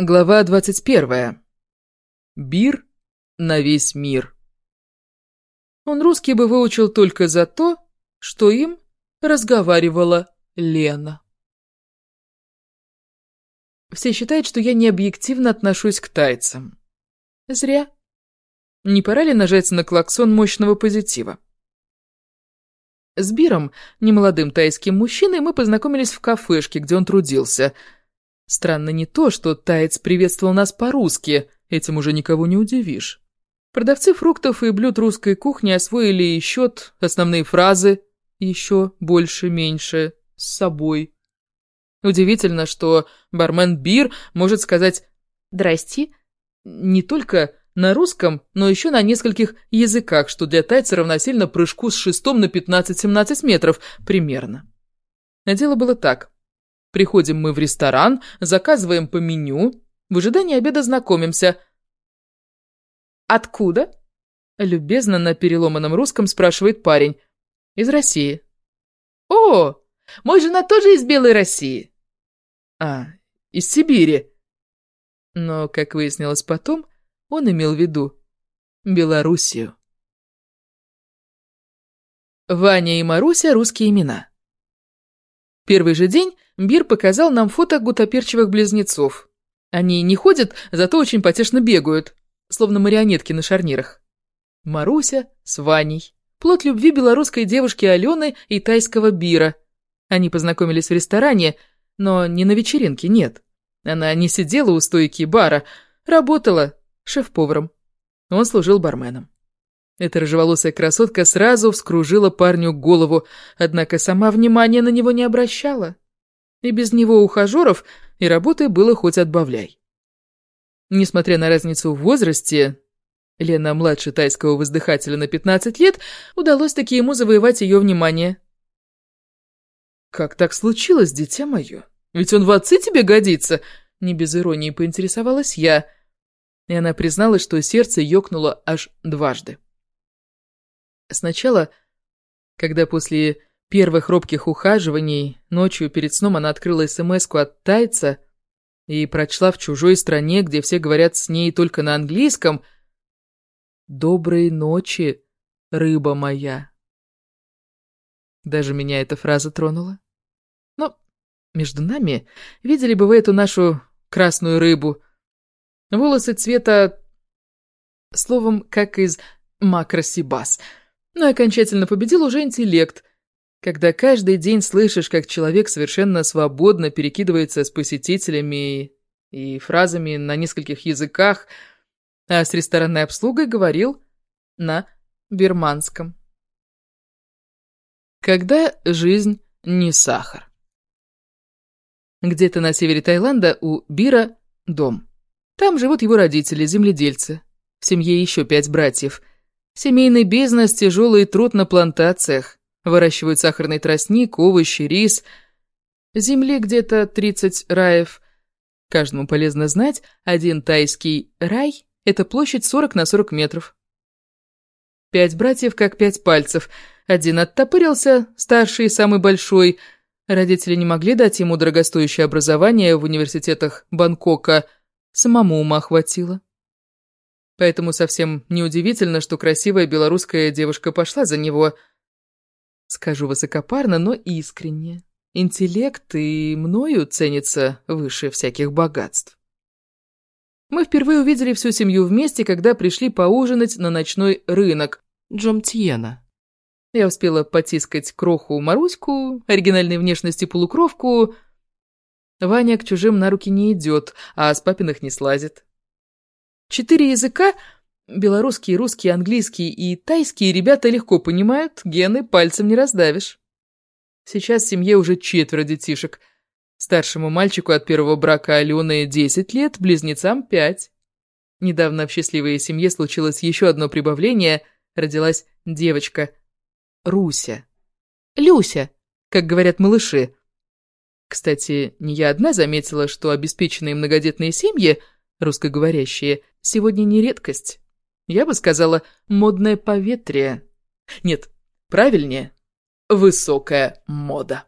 Глава 21. Бир на весь мир. Он русский бы выучил только за то, что им разговаривала Лена. Все считают, что я необъективно отношусь к тайцам. Зря. Не пора ли нажать на клаксон мощного позитива? С Биром, немолодым тайским мужчиной, мы познакомились в кафешке, где он трудился – Странно не то, что Таец приветствовал нас по-русски, этим уже никого не удивишь. Продавцы фруктов и блюд русской кухни освоили и счет, основные фразы «еще», «больше», «меньше», «с собой». Удивительно, что бармен Бир может сказать «здрасте» не только на русском, но еще на нескольких языках, что для тайца равносильно прыжку с шестом на 15-17 метров примерно. Дело было так. Приходим мы в ресторан, заказываем по меню, в ожидании обеда знакомимся. «Откуда?» – любезно на переломанном русском спрашивает парень. «Из России». «О, мой жена тоже из Белой России». «А, из Сибири». Но, как выяснилось потом, он имел в виду Белоруссию. Ваня и Маруся – русские имена. Первый же день Бир показал нам фото гутоперчивых близнецов. Они не ходят, зато очень потешно бегают, словно марионетки на шарнирах. Маруся с Ваней. Плод любви белорусской девушки Алены и тайского Бира. Они познакомились в ресторане, но не на вечеринке, нет. Она не сидела у стойки бара, работала шеф-поваром. Он служил барменом. Эта рыжеволосая красотка сразу вскружила парню голову, однако сама внимания на него не обращала. И без него ухажеров и работы было хоть отбавляй. Несмотря на разницу в возрасте, Лена младше тайского воздыхателя на 15 лет, удалось таки ему завоевать ее внимание. «Как так случилось, дитя мое? Ведь он в отцы тебе годится!» Не без иронии поинтересовалась я, и она призналась, что сердце ёкнуло аж дважды. Сначала, когда после первых робких ухаживаний, ночью перед сном она открыла смс от тайца и прочла в чужой стране, где все говорят с ней только на английском «Доброй ночи, рыба моя». Даже меня эта фраза тронула. Но между нами видели бы вы эту нашу красную рыбу. Волосы цвета, словом, как из макросибас. Но окончательно победил уже интеллект, когда каждый день слышишь, как человек совершенно свободно перекидывается с посетителями и, и фразами на нескольких языках, а с ресторанной обслугой говорил на бирманском. Когда жизнь не сахар. Где-то на севере Таиланда у Бира дом. Там живут его родители, земледельцы. В семье еще пять братьев. Семейный бизнес, тяжелый труд на плантациях. Выращивают сахарный тростник, овощи, рис. Земли где-то 30 раев. Каждому полезно знать, один тайский рай – это площадь 40 на 40 метров. Пять братьев, как пять пальцев. Один оттопырился, старший и самый большой. Родители не могли дать ему дорогостоящее образование в университетах Бангкока. Самому ума хватило. Поэтому совсем неудивительно, что красивая белорусская девушка пошла за него – Скажу высокопарно, но искренне. Интеллект и мною ценится выше всяких богатств. Мы впервые увидели всю семью вместе, когда пришли поужинать на ночной рынок Джомтьена. Я успела потискать кроху Маруську, оригинальной внешности полукровку. Ваня к чужим на руки не идет, а с папиных не слазит. Четыре языка Белорусский, русский, английский и тайский ребята легко понимают, гены пальцем не раздавишь. Сейчас в семье уже четверо детишек. Старшему мальчику от первого брака Алены 10 лет, близнецам 5. Недавно в счастливой семье случилось еще одно прибавление, родилась девочка Руся. Люся, как говорят малыши. Кстати, не я одна заметила, что обеспеченные многодетные семьи, русскоговорящие, сегодня не редкость. Я бы сказала, модное поветрие. Нет, правильнее, высокая мода.